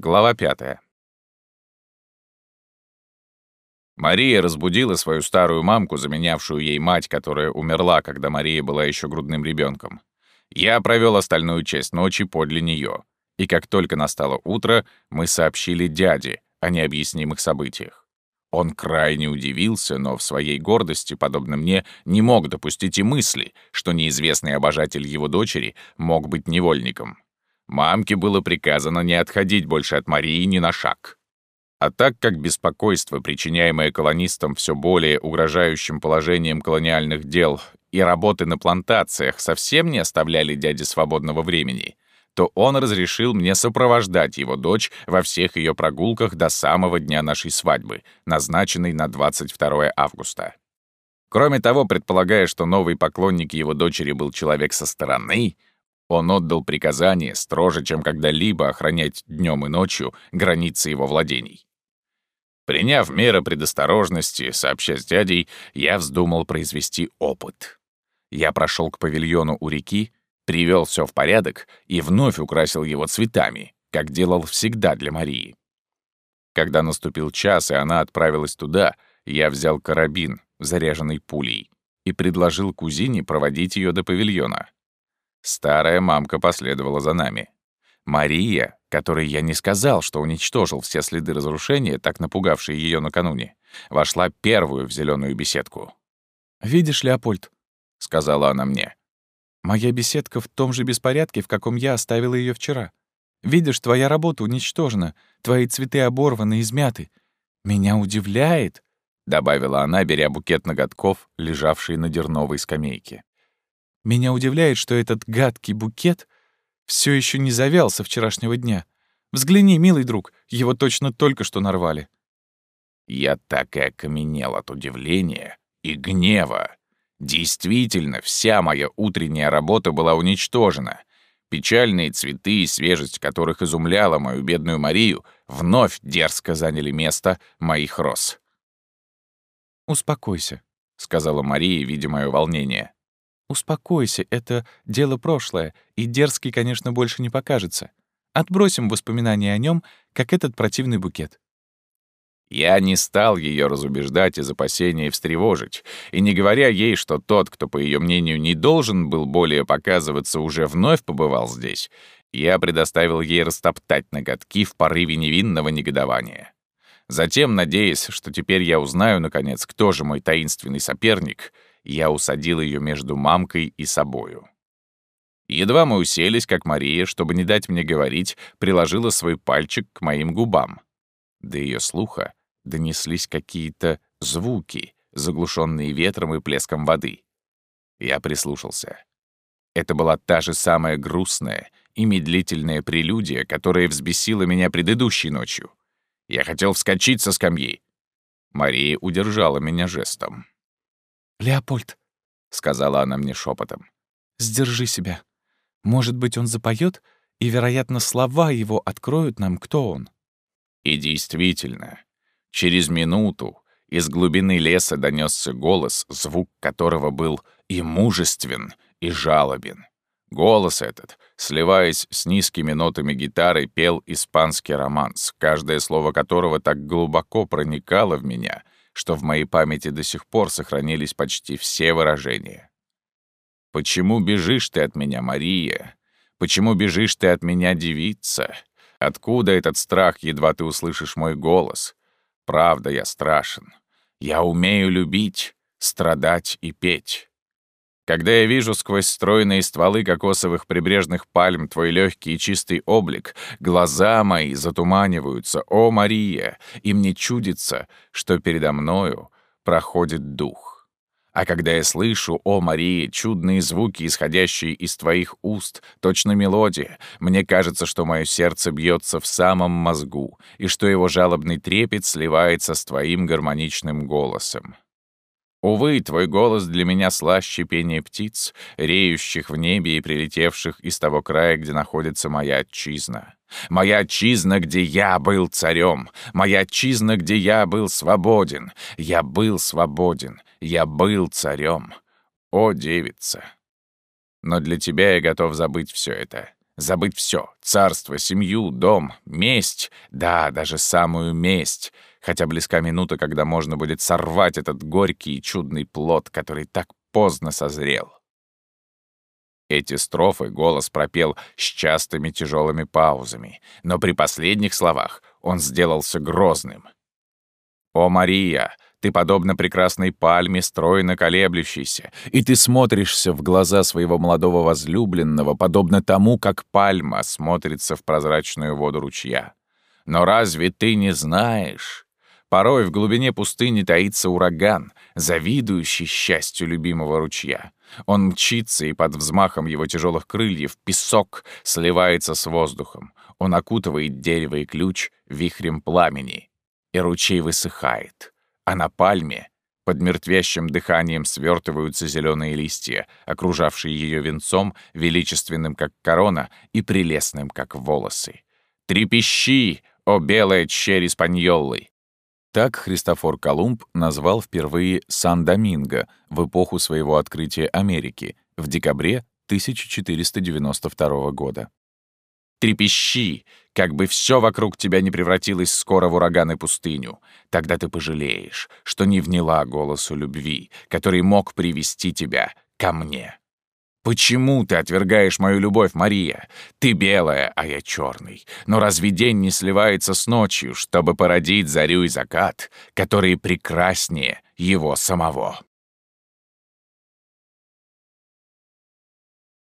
Глава пятая. Мария разбудила свою старую мамку, заменявшую ей мать, которая умерла, когда Мария была еще грудным ребенком. Я провел остальную часть ночи подле нее, и как только настало утро, мы сообщили дяде о необъяснимых событиях. Он крайне удивился, но в своей гордости, подобно мне, не мог допустить и мысли, что неизвестный обожатель его дочери мог быть невольником. Мамке было приказано не отходить больше от Марии ни на шаг. А так как беспокойство, причиняемое колонистам все более угрожающим положением колониальных дел и работы на плантациях совсем не оставляли дяде свободного времени, то он разрешил мне сопровождать его дочь во всех ее прогулках до самого дня нашей свадьбы, назначенной на 22 августа. Кроме того, предполагая, что новый поклонник его дочери был человек со стороны, он отдал приказание строже, чем когда-либо охранять днем и ночью границы его владений. Приняв меры предосторожности, сообща с дядей, я вздумал произвести опыт. Я прошел к павильону у реки, привел все в порядок и вновь украсил его цветами, как делал всегда для Марии. Когда наступил час, и она отправилась туда, я взял карабин, заряженный пулей, и предложил кузине проводить ее до павильона. Старая мамка последовала за нами. Мария, которой я не сказал, что уничтожил все следы разрушения, так напугавшие ее накануне, вошла первую в зеленую беседку. «Видишь, Леопольд», — сказала она мне, — «моя беседка в том же беспорядке, в каком я оставила ее вчера. Видишь, твоя работа уничтожена, твои цветы оборваны, измяты. Меня удивляет», — добавила она, беря букет ноготков, лежавший на дерновой скамейке. Меня удивляет, что этот гадкий букет все еще не завял со вчерашнего дня. Взгляни, милый друг, его точно только что нарвали. Я так и окаменел от удивления и гнева. Действительно, вся моя утренняя работа была уничтожена. Печальные цветы, свежесть которых изумляла мою бедную Марию, вновь дерзко заняли место моих роз. «Успокойся», — сказала Мария, видя мое волнение. «Успокойся, это дело прошлое, и дерзкий, конечно, больше не покажется. Отбросим воспоминания о нем, как этот противный букет». Я не стал ее разубеждать из опасения и встревожить, и не говоря ей, что тот, кто, по ее мнению, не должен был более показываться, уже вновь побывал здесь, я предоставил ей растоптать ноготки в порыве невинного негодования. Затем, надеясь, что теперь я узнаю, наконец, кто же мой таинственный соперник — я усадил ее между мамкой и собою. Едва мы уселись, как Мария, чтобы не дать мне говорить, приложила свой пальчик к моим губам. До ее слуха донеслись какие-то звуки, заглушенные ветром и плеском воды. Я прислушался. Это была та же самая грустная и медлительная прелюдия, которая взбесила меня предыдущей ночью. Я хотел вскочить со скамьи. Мария удержала меня жестом. «Леопольд», — сказала она мне шепотом, — «сдержи себя. Может быть, он запоет, и, вероятно, слова его откроют нам, кто он». И действительно, через минуту из глубины леса донесся голос, звук которого был и мужествен, и жалобен. Голос этот, сливаясь с низкими нотами гитары, пел испанский романс, каждое слово которого так глубоко проникало в меня — что в моей памяти до сих пор сохранились почти все выражения. «Почему бежишь ты от меня, Мария? Почему бежишь ты от меня, девица? Откуда этот страх, едва ты услышишь мой голос? Правда, я страшен. Я умею любить, страдать и петь. Когда я вижу сквозь стройные стволы кокосовых прибрежных пальм твой легкий и чистый облик, глаза мои затуманиваются, о, Мария, и мне чудится, что передо мною проходит дух. А когда я слышу, о, Мария, чудные звуки, исходящие из твоих уст, точно мелодия, мне кажется, что мое сердце бьется в самом мозгу, и что его жалобный трепет сливается с твоим гармоничным голосом. Увы, твой голос для меня слаще пения птиц, реющих в небе и прилетевших из того края, где находится моя отчизна. Моя отчизна, где я был царем. Моя отчизна, где я был свободен. Я был свободен. Я был царем. О, девица! Но для тебя я готов забыть все это. Забыть все — царство, семью, дом, месть, да, даже самую месть, хотя близка минута, когда можно будет сорвать этот горький и чудный плод, который так поздно созрел. Эти строфы голос пропел с частыми тяжелыми паузами, но при последних словах он сделался грозным. «О, Мария, ты подобно прекрасной пальме, стройно колеблющейся, и ты смотришься в глаза своего молодого возлюбленного, подобно тому, как пальма смотрится в прозрачную воду ручья. Но разве ты не знаешь? Порой в глубине пустыни таится ураган, завидующий счастью любимого ручья. Он мчится, и под взмахом его тяжелых крыльев песок сливается с воздухом. Он окутывает дерево и ключ вихрем пламени, и ручей высыхает а на пальме под мертвящим дыханием свертываются зеленые листья, окружавшие ее венцом, величественным, как корона, и прелестным, как волосы. «Трепещи, о белая черри Спаньоллы!» Так Христофор Колумб назвал впервые Сан-Доминго в эпоху своего открытия Америки в декабре 1492 года. Трепещи, как бы все вокруг тебя не превратилось скоро в ураган и пустыню. Тогда ты пожалеешь, что не вняла голосу любви, который мог привести тебя ко мне. Почему ты отвергаешь мою любовь, Мария? Ты белая, а я черный. Но разве день не сливается с ночью, чтобы породить зарю и закат, которые прекраснее его самого?»